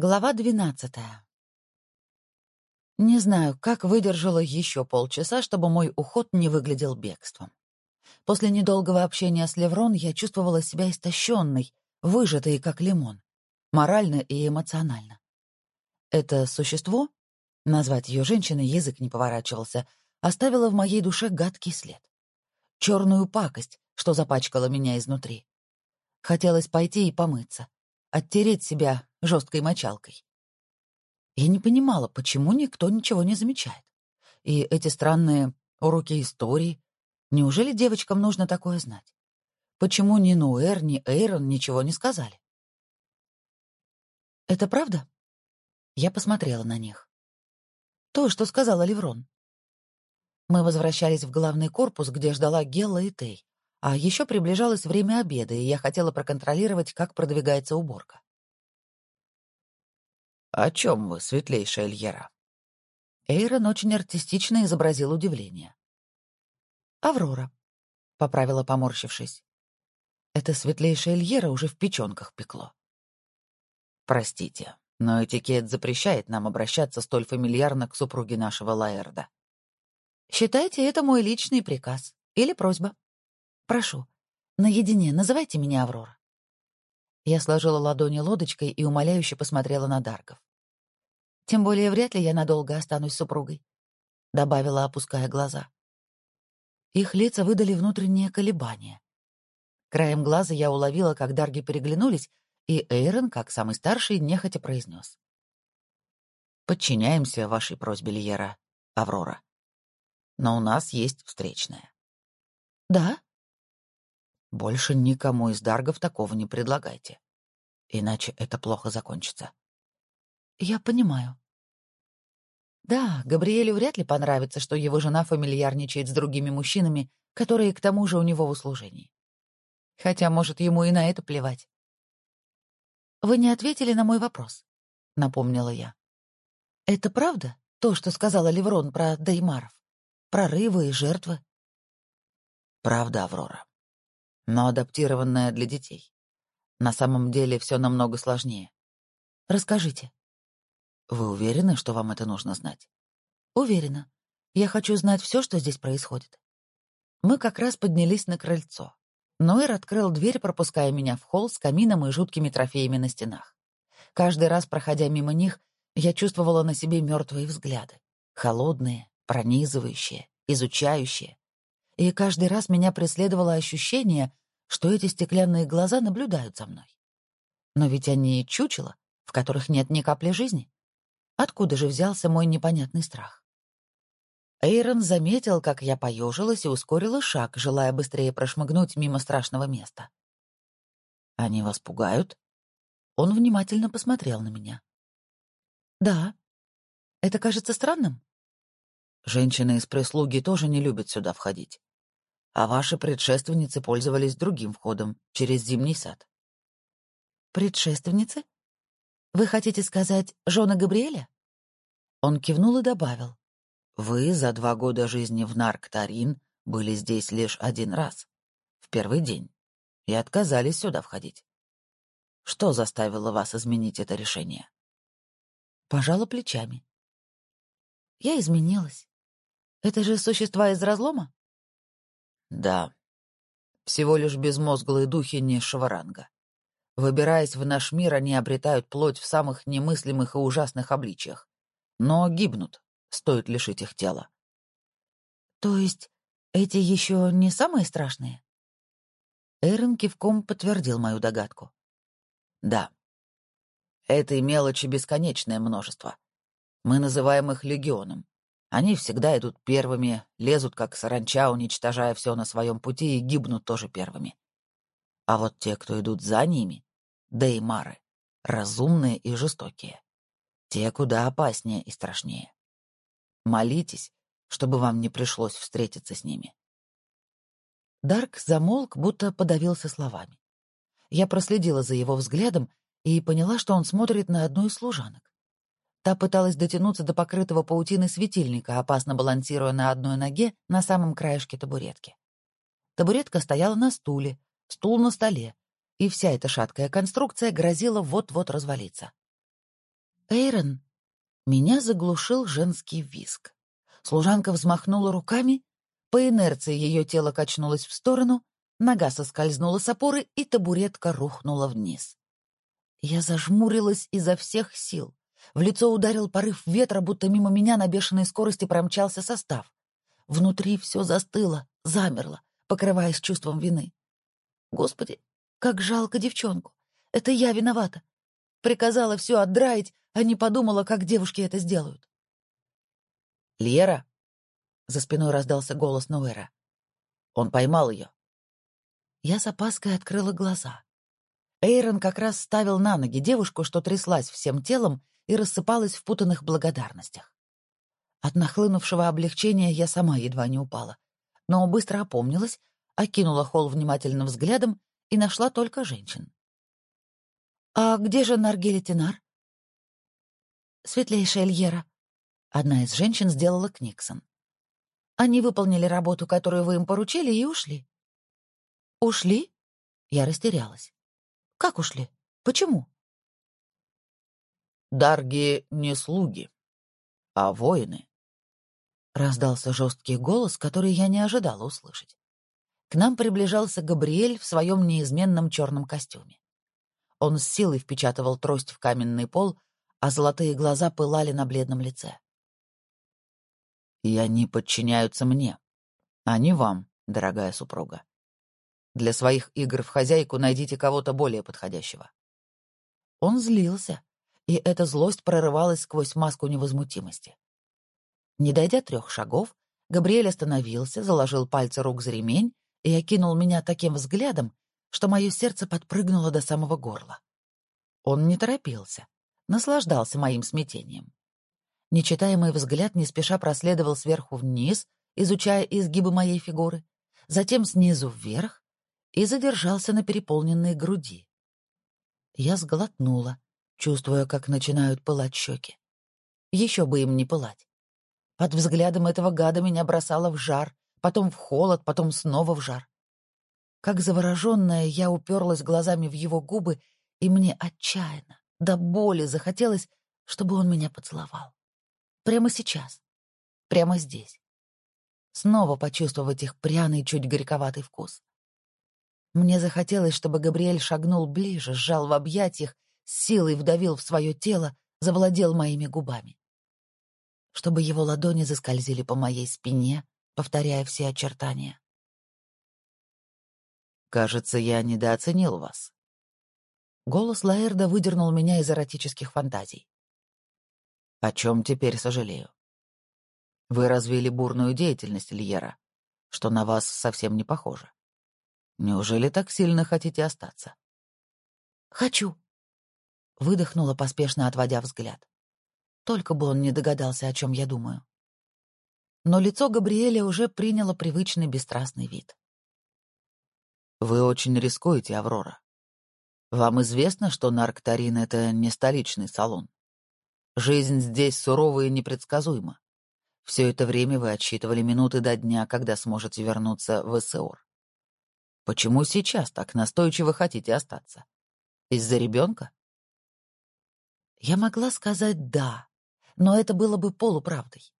Глава двенадцатая. Не знаю, как выдержала еще полчаса, чтобы мой уход не выглядел бегством. После недолгого общения с Леврон я чувствовала себя истощенной, выжатой, как лимон, морально и эмоционально. Это существо, назвать ее женщиной язык не поворачивался, оставило в моей душе гадкий след. Черную пакость, что запачкала меня изнутри. Хотелось пойти и помыться, оттереть себя жесткой мочалкой. Я не понимала, почему никто ничего не замечает. И эти странные уроки истории. Неужели девочкам нужно такое знать? Почему ни Нуэр, ни Эйрон ничего не сказали? «Это правда?» Я посмотрела на них. То, что сказала Леврон. Мы возвращались в главный корпус, где ждала Гелла и Тей. А еще приближалось время обеда, и я хотела проконтролировать, как продвигается уборка. «О чем вы, светлейшая Эльера?» Эйрон очень артистично изобразил удивление. «Аврора», — поправила, поморщившись. Это светлейшая Эльера уже в печенках пекло. «Простите, но этикет запрещает нам обращаться столь фамильярно к супруге нашего Лаэрда». «Считайте это мой личный приказ или просьба. Прошу, наедине называйте меня Аврора». Я сложила ладони лодочкой и умоляюще посмотрела на Дарков. Тем более вряд ли я надолго останусь супругой, — добавила, опуская глаза. Их лица выдали внутреннее колебание. Краем глаза я уловила, как Дарги переглянулись, и Эйрон, как самый старший, нехотя произнес. «Подчиняемся вашей просьбе, Лиера, Аврора. Но у нас есть встречная». «Да?» «Больше никому из Даргов такого не предлагайте. Иначе это плохо закончится». «Я понимаю». Да, Габриэлю вряд ли понравится, что его жена фамильярничает с другими мужчинами, которые к тому же у него в услужении. Хотя, может, ему и на это плевать. «Вы не ответили на мой вопрос», — напомнила я. «Это правда, то, что сказала Леврон про Деймаров? Прорывы и жертвы?» «Правда, Аврора. Но адаптированная для детей. На самом деле все намного сложнее. Расскажите». Вы уверены, что вам это нужно знать? Уверена. Я хочу знать все, что здесь происходит. Мы как раз поднялись на крыльцо. Ноэр открыл дверь, пропуская меня в холл с камином и жуткими трофеями на стенах. Каждый раз, проходя мимо них, я чувствовала на себе мертвые взгляды. Холодные, пронизывающие, изучающие. И каждый раз меня преследовало ощущение, что эти стеклянные глаза наблюдают за мной. Но ведь они чучела, в которых нет ни капли жизни. Откуда же взялся мой непонятный страх? Эйрон заметил, как я поежилась и ускорила шаг, желая быстрее прошмыгнуть мимо страшного места. «Они вас пугают?» Он внимательно посмотрел на меня. «Да. Это кажется странным?» «Женщины из прислуги тоже не любят сюда входить. А ваши предшественницы пользовались другим входом, через зимний сад». «Предшественницы?» Вы хотите сказать Жона Габриэля?» Он кивнул и добавил. «Вы за два года жизни в Нарктарин были здесь лишь один раз, в первый день, и отказались сюда входить. Что заставило вас изменить это решение?» Пожала плечами. «Я изменилась. Это же существа из разлома?» «Да. Всего лишь безмозглые духи низшего ранга. Выбираясь в наш мир, они обретают плоть в самых немыслимых и ужасных обличиях. Но гибнут, стоит лишить их тела. То есть эти еще не самые страшные? Эрен кивком подтвердил мою догадку. Да. Этой мелочи бесконечное множество. Мы называем их легионом. Они всегда идут первыми, лезут как саранча, уничтожая все на своем пути и гибнут тоже первыми. А вот те, кто идут за ними, Деймары, разумные и жестокие. Те куда опаснее и страшнее. Молитесь, чтобы вам не пришлось встретиться с ними. Дарк замолк, будто подавился словами. Я проследила за его взглядом и поняла, что он смотрит на одну из служанок. Та пыталась дотянуться до покрытого паутины светильника, опасно балансируя на одной ноге на самом краешке табуретки. Табуретка стояла на стуле, стул на столе, и вся эта шаткая конструкция грозила вот-вот развалиться. Эйрон, меня заглушил женский виск. Служанка взмахнула руками, по инерции ее тело качнулось в сторону, нога соскользнула с опоры, и табуретка рухнула вниз. Я зажмурилась изо всех сил. В лицо ударил порыв ветра, будто мимо меня на бешеной скорости промчался состав. Внутри все застыло, замерло, покрываясь чувством вины. Господи, как жалко девчонку. Это я виновата. Приказала все отдраить, а не подумала, как девушки это сделают. «Лера!» — за спиной раздался голос Нуэра. Он поймал ее. Я с опаской открыла глаза. Эйрон как раз ставил на ноги девушку, что тряслась всем телом и рассыпалась в путанных благодарностях. От нахлынувшего облегчения я сама едва не упала, но быстро опомнилась, окинула холл внимательным взглядом и нашла только женщин. «А где же Наргели Тенар?» «Светлейшая Эльера». Одна из женщин сделала Книксон. «Они выполнили работу, которую вы им поручили, и ушли». «Ушли?» Я растерялась. «Как ушли? Почему?» «Дарги не слуги, а воины», — раздался жесткий голос, который я не ожидала услышать. К нам приближался Габриэль в своем неизменном черном костюме. Он с силой впечатывал трость в каменный пол, а золотые глаза пылали на бледном лице. «И они подчиняются мне, а не вам, дорогая супруга. Для своих игр в хозяйку найдите кого-то более подходящего». Он злился, и эта злость прорывалась сквозь маску невозмутимости. Не дойдя трех шагов, Габриэль остановился, заложил пальцы рук за ремень и окинул меня таким взглядом, что мое сердце подпрыгнуло до самого горла. Он не торопился, наслаждался моим смятением. Нечитаемый взгляд не спеша проследовал сверху вниз, изучая изгибы моей фигуры, затем снизу вверх и задержался на переполненной груди. Я сглотнула, чувствуя, как начинают пылать щеки. Еще бы им не пылать. Под взглядом этого гада меня бросало в жар, потом в холод, потом снова в жар. Как завороженная, я уперлась глазами в его губы, и мне отчаянно, до боли захотелось, чтобы он меня поцеловал. Прямо сейчас. Прямо здесь. Снова почувствовать их пряный, чуть горьковатый вкус. Мне захотелось, чтобы Габриэль шагнул ближе, сжал в объятиях, силой вдавил в свое тело, завладел моими губами. Чтобы его ладони заскользили по моей спине, повторяя все очертания. Кажется, я недооценил вас. Голос Лаэрда выдернул меня из эротических фантазий. О чем теперь сожалею? Вы развили бурную деятельность, Льера, что на вас совсем не похоже. Неужели так сильно хотите остаться? Хочу. Выдохнула, поспешно отводя взгляд. Только бы он не догадался, о чем я думаю. Но лицо Габриэля уже приняло привычный бесстрастный вид. Вы очень рискуете, Аврора. Вам известно, что Нарктарин — это не столичный салон. Жизнь здесь сурова и непредсказуема. Все это время вы отсчитывали минуты до дня, когда сможете вернуться в Эссеор. Почему сейчас так настойчиво хотите остаться? Из-за ребенка? Я могла сказать «да», но это было бы полуправдой.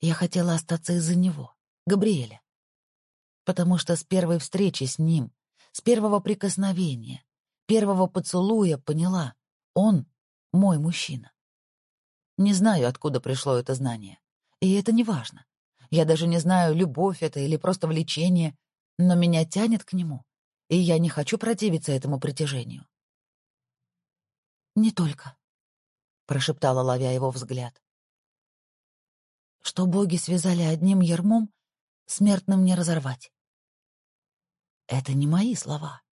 Я хотела остаться из-за него, Габриэля потому что с первой встречи с ним, с первого прикосновения, первого поцелуя поняла — он мой мужчина. Не знаю, откуда пришло это знание. И это не важно. Я даже не знаю, любовь это или просто влечение, но меня тянет к нему, и я не хочу противиться этому притяжению. «Не только», — прошептала, ловя его взгляд. «Что боги связали одним ермом, смертным не разорвать. Это не мои слова.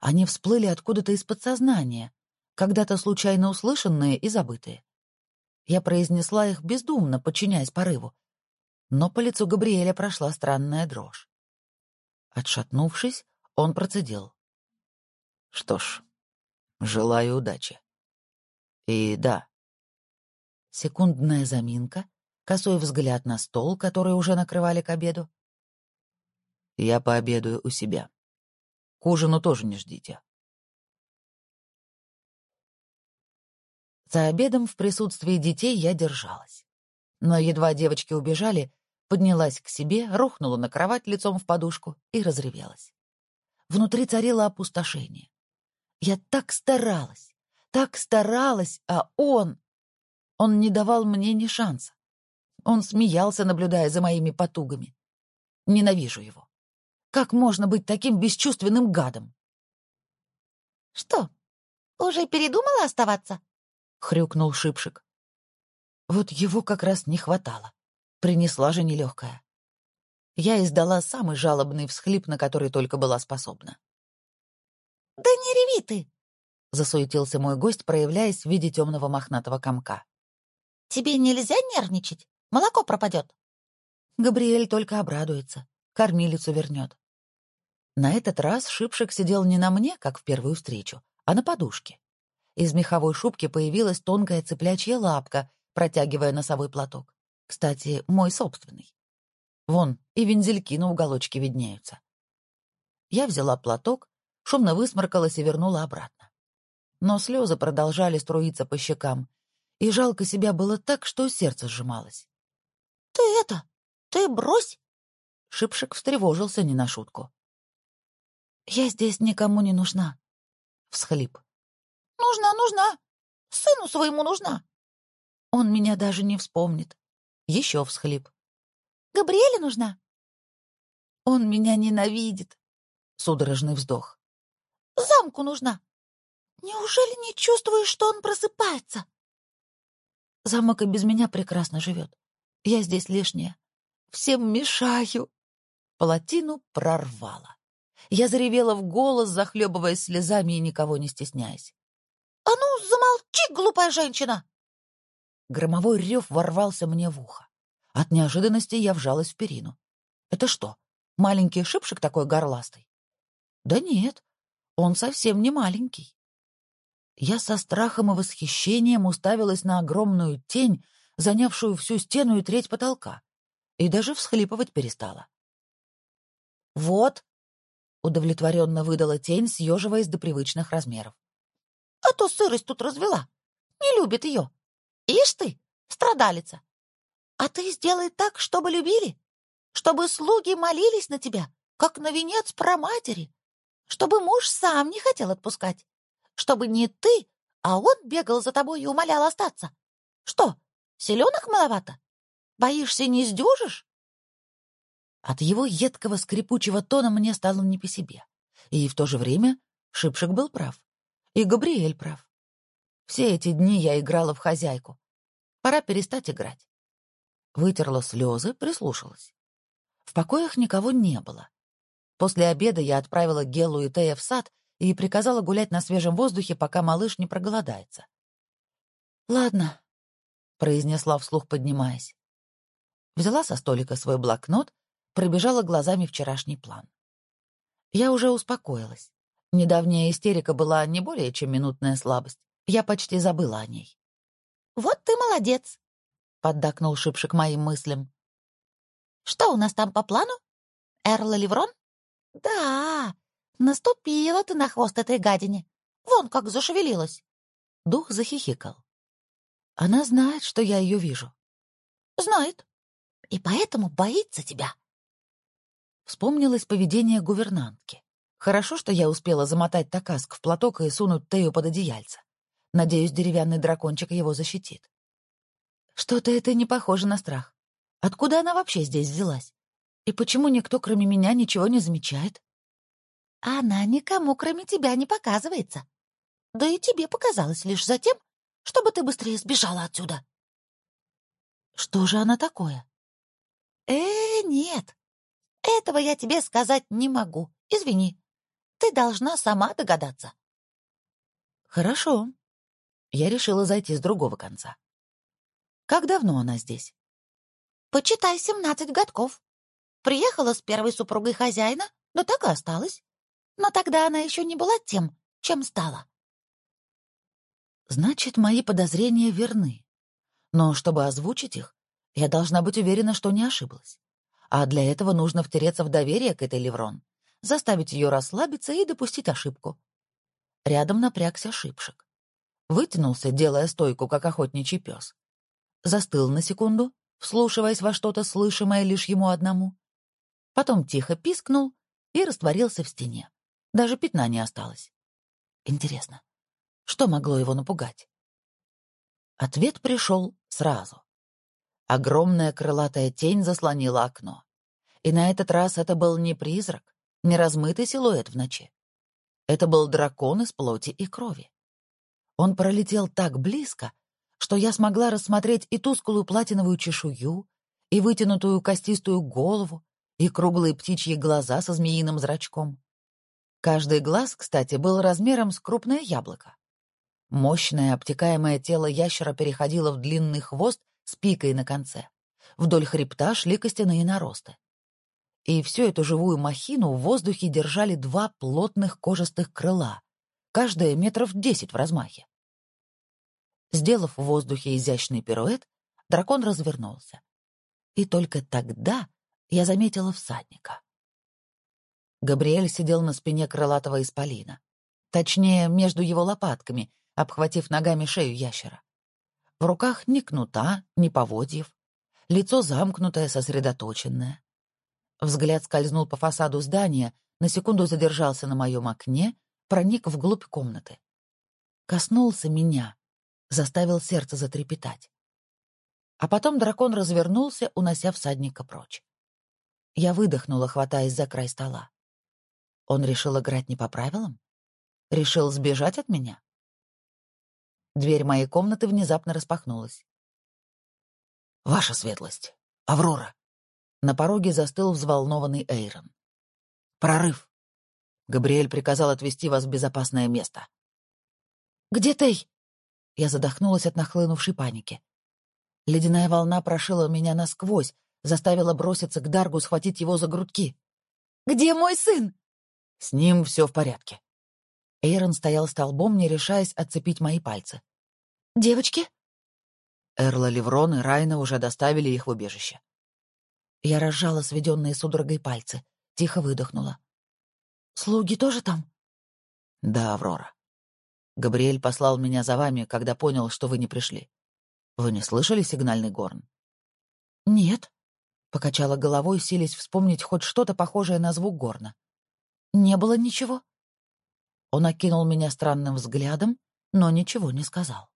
Они всплыли откуда-то из подсознания, когда-то случайно услышанные и забытые. Я произнесла их бездумно, подчиняясь порыву. Но по лицу Габриэля прошла странная дрожь. Отшатнувшись, он процедил. «Что ж, желаю удачи. И да». Секундная заминка, косой взгляд на стол, который уже накрывали к обеду. «Я пообедаю у себя». К ужину тоже не ждите. За обедом в присутствии детей я держалась. Но едва девочки убежали, поднялась к себе, рухнула на кровать лицом в подушку и разревелась. Внутри царило опустошение. Я так старалась, так старалась, а он... Он не давал мне ни шанса. Он смеялся, наблюдая за моими потугами. Ненавижу его. Как можно быть таким бесчувственным гадом? «Что, уже передумала оставаться?» — хрюкнул Шипшик. Вот его как раз не хватало. Принесла же нелегкая. Я издала самый жалобный всхлип, на который только была способна. «Да не реви ты!» — засуетился мой гость, проявляясь в виде темного мохнатого комка. «Тебе нельзя нервничать, молоко пропадет». Габриэль только обрадуется, кормилицу вернет. На этот раз Шипшик сидел не на мне, как в первую встречу, а на подушке. Из меховой шубки появилась тонкая цыплячья лапка, протягивая носовой платок. Кстати, мой собственный. Вон, и вензельки на уголочке виднеются. Я взяла платок, шумно высморкалась и вернула обратно. Но слезы продолжали струиться по щекам, и жалко себя было так, что сердце сжималось. — Ты это, ты брось! Шипшик встревожился не на шутку. — Я здесь никому не нужна. Всхлип. — Нужна, нужна. Сыну своему нужна. Он меня даже не вспомнит. Еще всхлип. Габриэле нужна?» «Он меня ненавидит», — судорожный вздох. «Замку нужна. Неужели не чувствуешь, что он просыпается?» «Замок и без меня прекрасно живет. Я здесь лишняя. Всем мешаю». Палатину прорвало. Я заревела в голос, захлебываясь слезами и никого не стесняясь. «А ну, замолчи, глупая женщина!» Громовой рев ворвался мне в ухо. От неожиданности я вжалась в перину. Это что, маленький шипшик такой горластый? Да нет, он совсем не маленький. Я со страхом и восхищением уставилась на огромную тень, занявшую всю стену и треть потолка, и даже всхлипывать перестала. «Вот», — удовлетворенно выдала тень, съеживаясь до привычных размеров. «А то сырость тут развела. Не любит ее. Ишь ты, страдалица. А ты сделай так, чтобы любили, чтобы слуги молились на тебя, как на венец про матери, чтобы муж сам не хотел отпускать, чтобы не ты, а он бегал за тобой и умолял остаться. Что, селенок маловато? Боишься, не сдюжишь? От его едкого скрипучего тона мне стало не по себе. И в то же время Шипшик был прав. И Габриэль прав. Все эти дни я играла в хозяйку. Пора перестать играть. Вытерла слезы, прислушалась. В покоях никого не было. После обеда я отправила Гелу и Тея в сад и приказала гулять на свежем воздухе, пока малыш не проголодается. «Ладно», — произнесла вслух, поднимаясь. Взяла со столика свой блокнот, пробежала глазами вчерашний план. Я уже успокоилась. Недавняя истерика была не более чем минутная слабость. Я почти забыла о ней. «Вот ты молодец!» — поддакнул Шипшик моим мыслям. «Что у нас там по плану? Эрла Леврон?» «Да, наступила ты на хвост этой гадине. Вон как зашевелилась». Дух захихикал. «Она знает, что я ее вижу». «Знает. И поэтому боится тебя». Вспомнилось поведение гувернантки. Хорошо, что я успела замотать такаск в платок и сунуть Тею под одеяльце. Надеюсь, деревянный дракончик его защитит. Что-то это не похоже на страх. Откуда она вообще здесь взялась? И почему никто, кроме меня, ничего не замечает? Она никому, кроме тебя, не показывается. Да и тебе показалось лишь за тем, чтобы ты быстрее сбежала отсюда. Что же она такое? Э, нет. Этого я тебе сказать не могу. Извини. Ты должна сама догадаться. Хорошо. Я решила зайти с другого конца. Как давно она здесь? Почитай, семнадцать годков. Приехала с первой супругой хозяина, но так и осталась. Но тогда она еще не была тем, чем стала. Значит, мои подозрения верны. Но чтобы озвучить их, я должна быть уверена, что не ошиблась. А для этого нужно втереться в доверие к этой Леврон, заставить ее расслабиться и допустить ошибку. Рядом напрягся шипшик. вытянулся, делая стойку, как охотничий пес. Застыл на секунду, вслушиваясь во что-то слышимое лишь ему одному. Потом тихо пискнул и растворился в стене. Даже пятна не осталось. Интересно, что могло его напугать? Ответ пришел сразу. Огромная крылатая тень заслонила окно. И на этот раз это был не призрак, не размытый силуэт в ночи. Это был дракон из плоти и крови. Он пролетел так близко, что я смогла рассмотреть и тусклую платиновую чешую, и вытянутую костистую голову, и круглые птичьи глаза со змеиным зрачком. Каждый глаз, кстати, был размером с крупное яблоко. Мощное обтекаемое тело ящера переходило в длинный хвост с пикой на конце. Вдоль хребта шли костяные наросты. И всю эту живую махину в воздухе держали два плотных кожистых крыла, каждое метров десять в размахе. Сделав в воздухе изящный пируэт, дракон развернулся. И только тогда я заметила всадника. Габриэль сидел на спине крылатого исполина. Точнее, между его лопатками, обхватив ногами шею ящера. В руках ни кнута, ни поводьев. Лицо замкнутое, сосредоточенное. Взгляд скользнул по фасаду здания, на секунду задержался на моем окне, проник вглубь комнаты. Коснулся меня, заставил сердце затрепетать. А потом дракон развернулся, унося всадника прочь. Я выдохнула, хватаясь за край стола. Он решил играть не по правилам? Решил сбежать от меня? Дверь моей комнаты внезапно распахнулась. «Ваша светлость! Аврора!» На пороге застыл взволнованный Эйрон. «Прорыв! Габриэль приказал отвезти вас в безопасное место». «Где Тей?» Я задохнулась от нахлынувшей паники. Ледяная волна прошила меня насквозь, заставила броситься к Даргу, схватить его за грудки. «Где мой сын?» «С ним все в порядке». Эйрон стоял столбом, не решаясь отцепить мои пальцы. «Девочки?» Эрла Леврон и Райна уже доставили их в убежище. Я разжала сведенные судорогой пальцы, тихо выдохнула. «Слуги тоже там?» «Да, Аврора. Габриэль послал меня за вами, когда понял, что вы не пришли. Вы не слышали сигнальный горн?» «Нет», — покачала головой, силясь вспомнить хоть что-то похожее на звук горна. «Не было ничего». Он окинул меня странным взглядом, но ничего не сказал.